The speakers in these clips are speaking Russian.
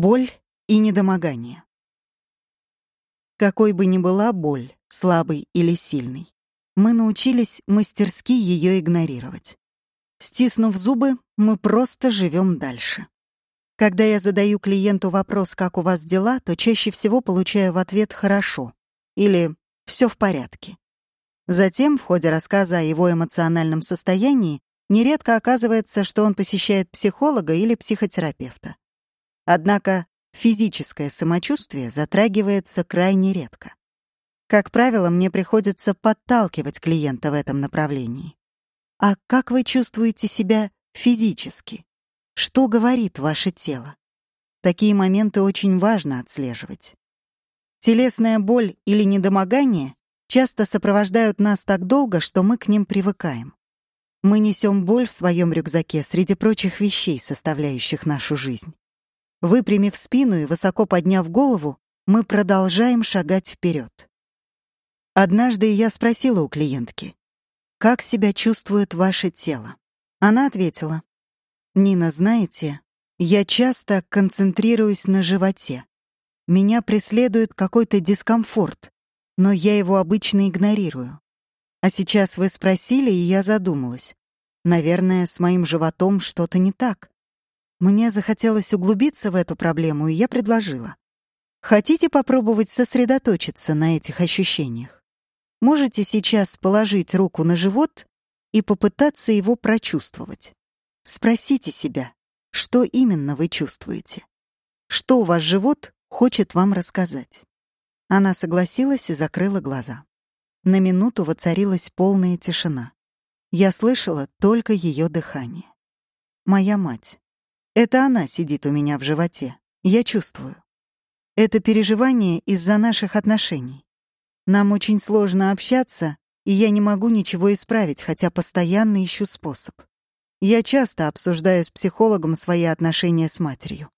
Боль и недомогание. Какой бы ни была боль, слабой или сильной, мы научились мастерски ее игнорировать. Стиснув зубы, мы просто живем дальше. Когда я задаю клиенту вопрос «как у вас дела?», то чаще всего получаю в ответ «хорошо» или «все в порядке». Затем, в ходе рассказа о его эмоциональном состоянии, нередко оказывается, что он посещает психолога или психотерапевта. Однако физическое самочувствие затрагивается крайне редко. Как правило, мне приходится подталкивать клиента в этом направлении. А как вы чувствуете себя физически? Что говорит ваше тело? Такие моменты очень важно отслеживать. Телесная боль или недомогание часто сопровождают нас так долго, что мы к ним привыкаем. Мы несем боль в своем рюкзаке среди прочих вещей, составляющих нашу жизнь. Выпрямив спину и высоко подняв голову, мы продолжаем шагать вперед. Однажды я спросила у клиентки, как себя чувствует ваше тело? Она ответила. Нина, знаете, я часто концентрируюсь на животе. Меня преследует какой-то дискомфорт, но я его обычно игнорирую. А сейчас вы спросили, и я задумалась. Наверное, с моим животом что-то не так. Мне захотелось углубиться в эту проблему, и я предложила. Хотите попробовать сосредоточиться на этих ощущениях? Можете сейчас положить руку на живот и попытаться его прочувствовать. Спросите себя, что именно вы чувствуете? Что ваш живот хочет вам рассказать? Она согласилась и закрыла глаза. На минуту воцарилась полная тишина. Я слышала только ее дыхание. Моя мать. Это она сидит у меня в животе. Я чувствую. Это переживание из-за наших отношений. Нам очень сложно общаться, и я не могу ничего исправить, хотя постоянно ищу способ. Я часто обсуждаю с психологом свои отношения с матерью.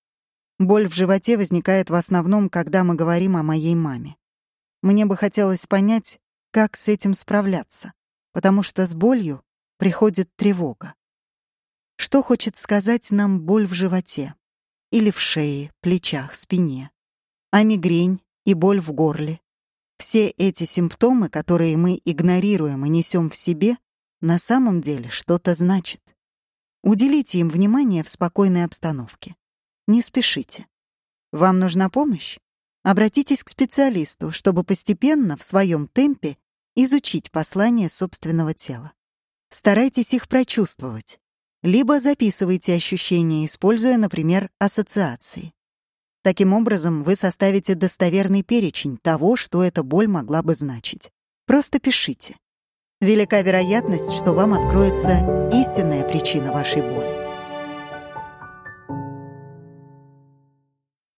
Боль в животе возникает в основном, когда мы говорим о моей маме. Мне бы хотелось понять, как с этим справляться, потому что с болью приходит тревога. Что хочет сказать нам боль в животе? Или в шее, плечах, спине? А мигрень и боль в горле? Все эти симптомы, которые мы игнорируем и несем в себе, на самом деле что-то значат. Уделите им внимание в спокойной обстановке. Не спешите. Вам нужна помощь? Обратитесь к специалисту, чтобы постепенно, в своем темпе, изучить послания собственного тела. Старайтесь их прочувствовать. Либо записывайте ощущения, используя, например, ассоциации. Таким образом, вы составите достоверный перечень того, что эта боль могла бы значить. Просто пишите. Велика вероятность, что вам откроется истинная причина вашей боли.